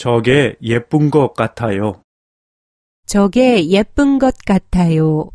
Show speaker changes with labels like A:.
A: 저게 예쁜 것 같아요.
B: 저게 예쁜 것 같아요.